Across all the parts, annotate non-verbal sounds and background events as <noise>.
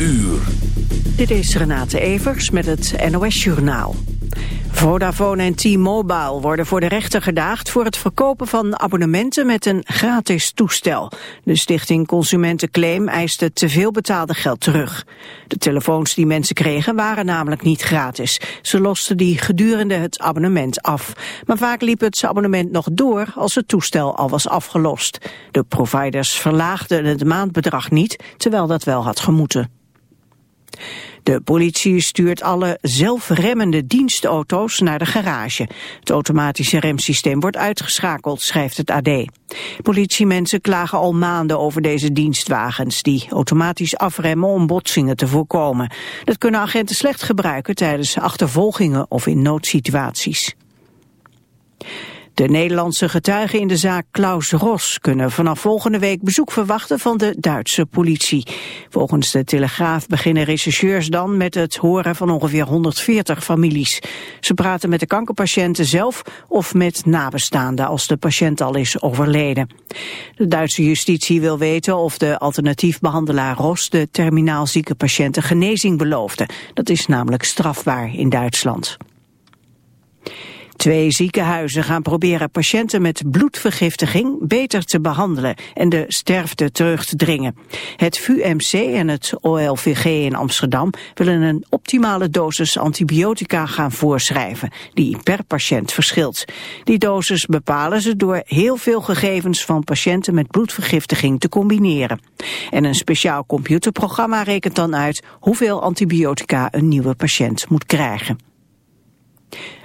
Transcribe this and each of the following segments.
uur. Dit is Renate Evers met het NOS Journaal. Vodafone en T-Mobile worden voor de rechter gedaagd voor het verkopen van abonnementen met een gratis toestel. De stichting Consumentenclaim eiste te veel betaalde geld terug. De telefoons die mensen kregen waren namelijk niet gratis. Ze losten die gedurende het abonnement af. Maar vaak liep het abonnement nog door als het toestel al was afgelost. De providers verlaagden het maandbedrag niet, terwijl dat wel had gemoeten. De politie stuurt alle zelfremmende dienstauto's naar de garage. Het automatische remsysteem wordt uitgeschakeld, schrijft het AD. Politiemensen klagen al maanden over deze dienstwagens... die automatisch afremmen om botsingen te voorkomen. Dat kunnen agenten slecht gebruiken tijdens achtervolgingen of in noodsituaties. De Nederlandse getuigen in de zaak Klaus Ros kunnen vanaf volgende week bezoek verwachten van de Duitse politie. Volgens de Telegraaf beginnen rechercheurs dan met het horen van ongeveer 140 families. Ze praten met de kankerpatiënten zelf of met nabestaanden als de patiënt al is overleden. De Duitse justitie wil weten of de alternatief behandelaar Ros de terminaal zieke patiënten genezing beloofde. Dat is namelijk strafbaar in Duitsland. Twee ziekenhuizen gaan proberen patiënten met bloedvergiftiging beter te behandelen en de sterfte terug te dringen. Het VUMC en het OLVG in Amsterdam willen een optimale dosis antibiotica gaan voorschrijven, die per patiënt verschilt. Die dosis bepalen ze door heel veel gegevens van patiënten met bloedvergiftiging te combineren. En een speciaal computerprogramma rekent dan uit hoeveel antibiotica een nieuwe patiënt moet krijgen.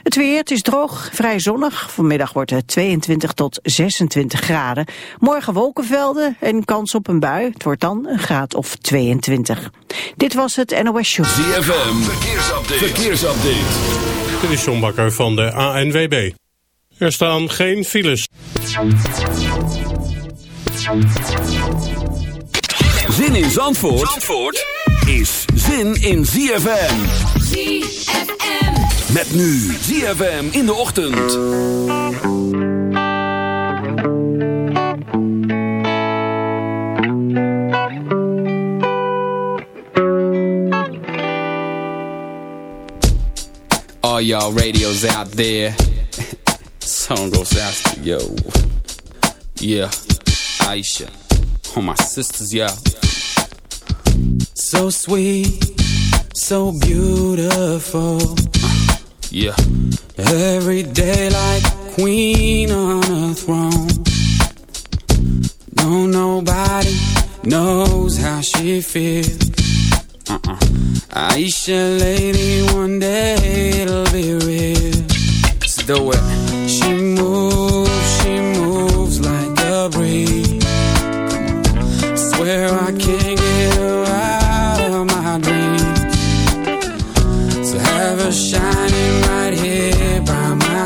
Het weer, het is droog, vrij zonnig. Vanmiddag wordt het 22 tot 26 graden. Morgen wolkenvelden en kans op een bui. Het wordt dan een graad of 22. Dit was het NOS Show. ZFM, verkeersupdate. verkeersupdate. Dit is John Bakker van de ANWB. Er staan geen files. Zin in Zandvoort, Zandvoort? is zin in ZFM. ZFM. Met nu ZFM in de ochtend. All y'all radios out there. <laughs> Song goes out to yo. Yeah, Aisha. All my sisters, yeah. So sweet, so beautiful yeah. Every day like a queen on a throne. No, nobody knows how she feels. Uh-uh. Aisha, lady, one day it'll be real. Let's do it. She moves, she moves like a breeze. Swear I can't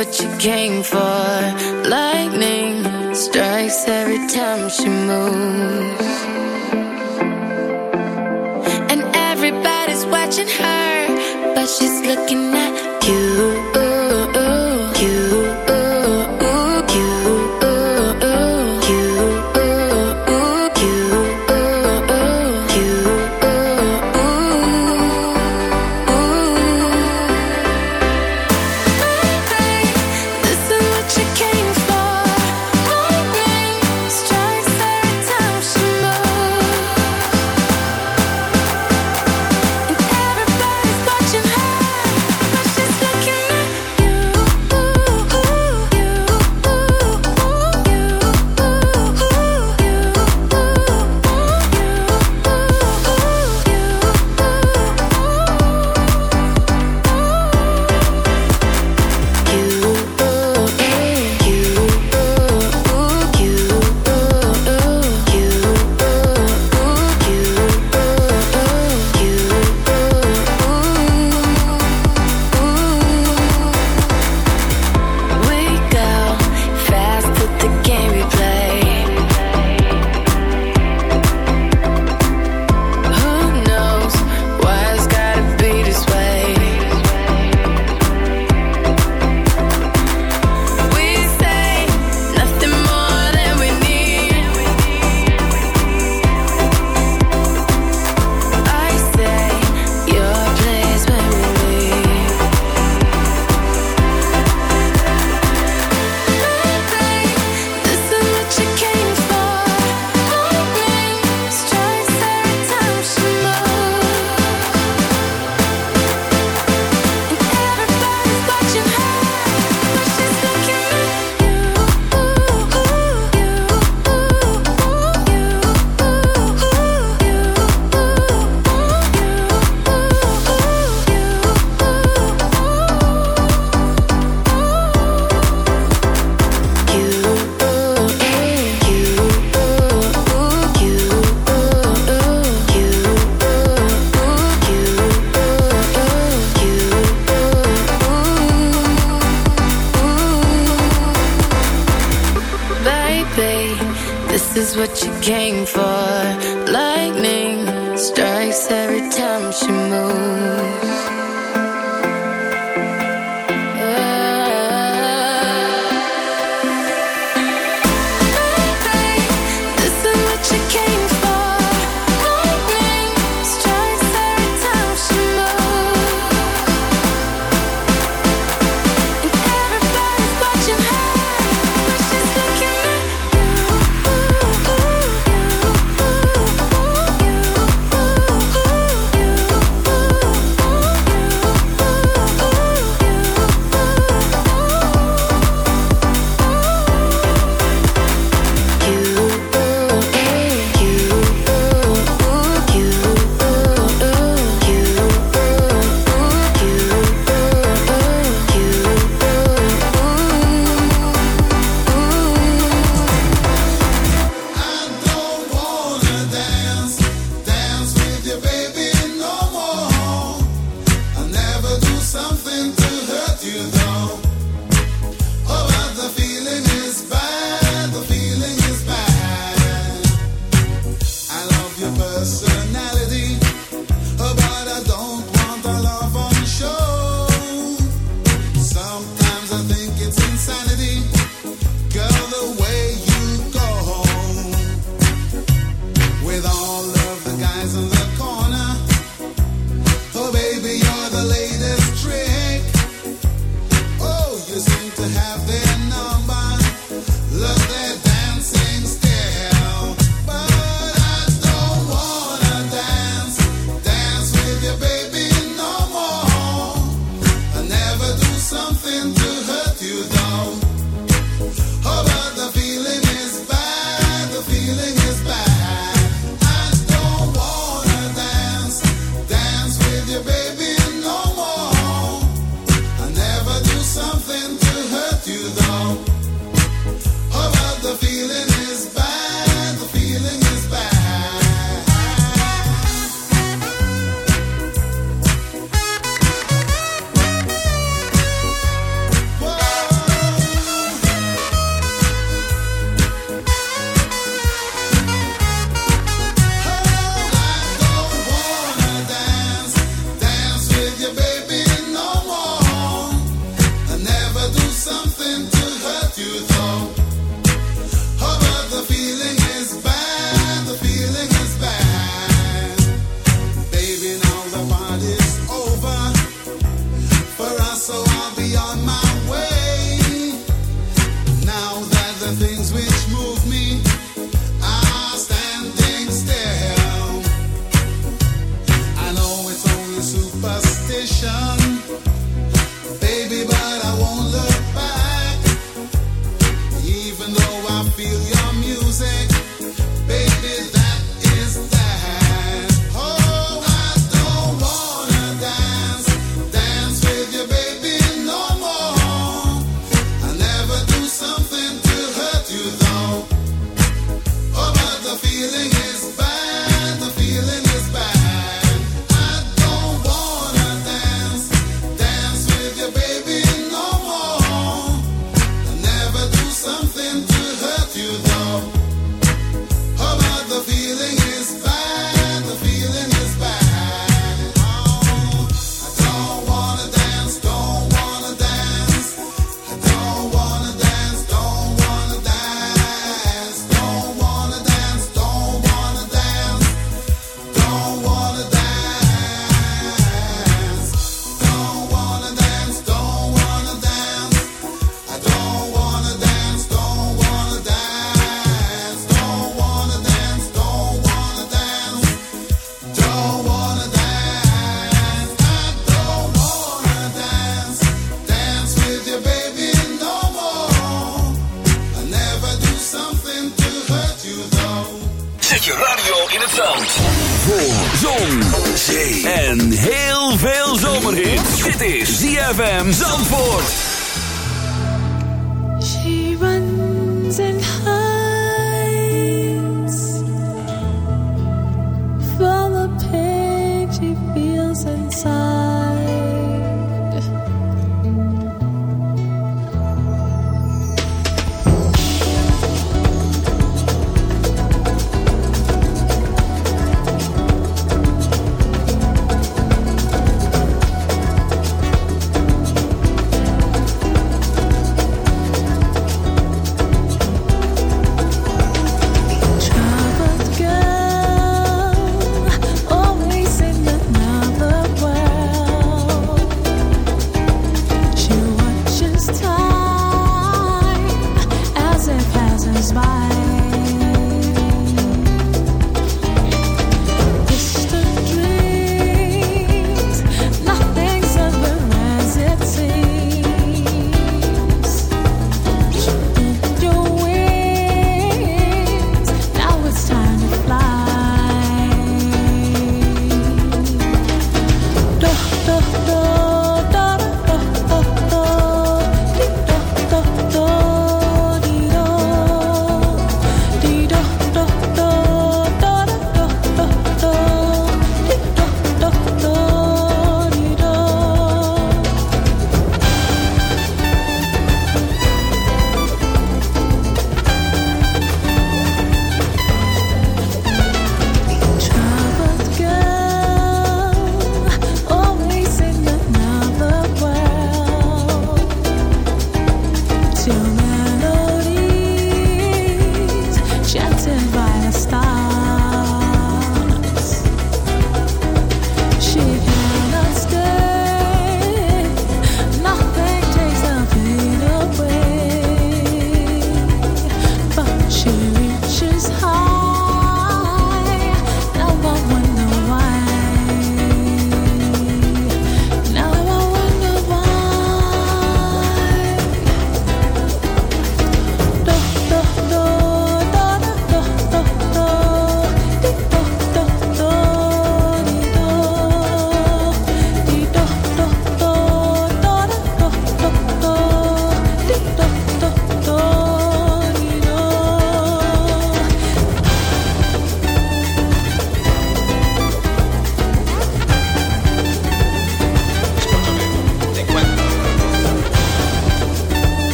What you came for. Lightning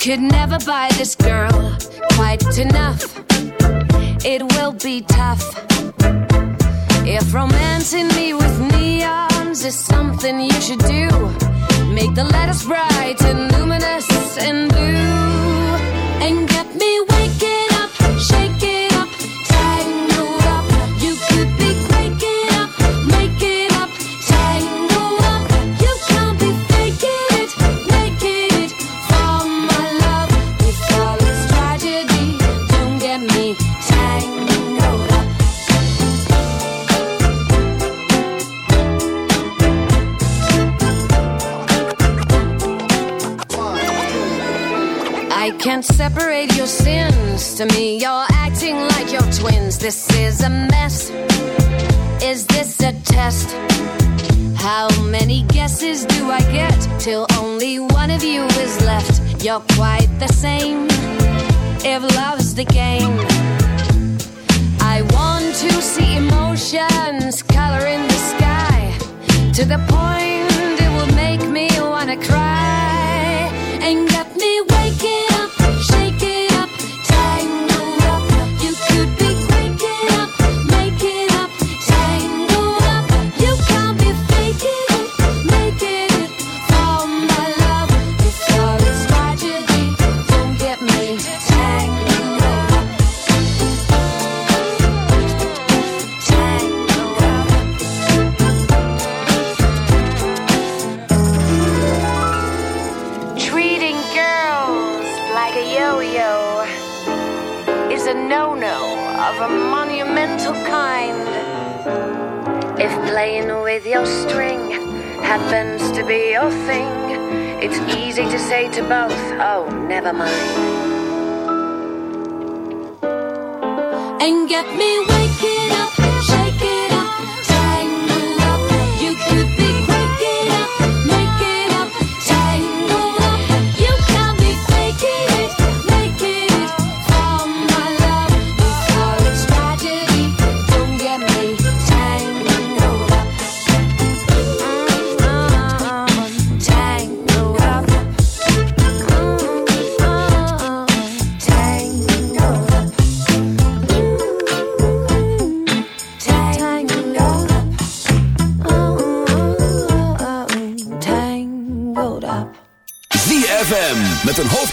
could never buy this girl. this is a mess? Is this a test? How many guesses do I get till only one of you is left? You're quite the same. If love's the game, I want to see emotions coloring the sky to the point never mind. And get me.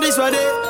this one.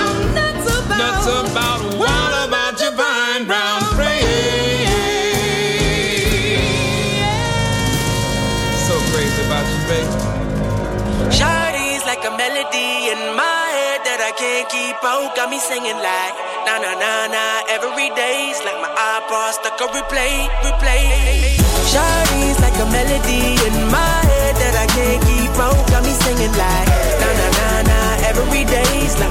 nuts about, what about your fine brown frame? So crazy about you, baby. Shawty's like a melody in my head that I can't keep out. Got me singing like na na na na every day's like my iPod stuck on replay, replay. Shawty's like a melody in my head that I can't keep out. Got me singing like na na na na every day's like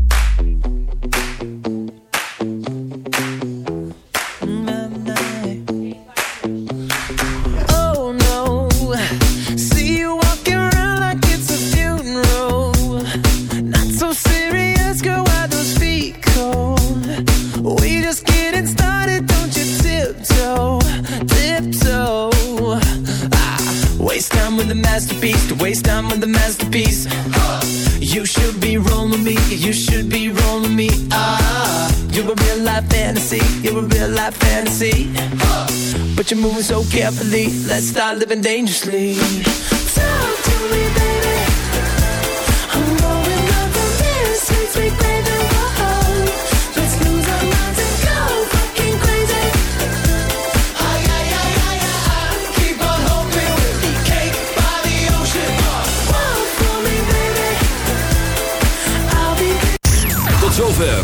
You should be rolling me. Ah, you're a real life fantasy, you're a real life fantasy. But you're moving so carefully. Let's start living dangerously. Talk to me, baby. I'm going up from this sweet, sweet baby.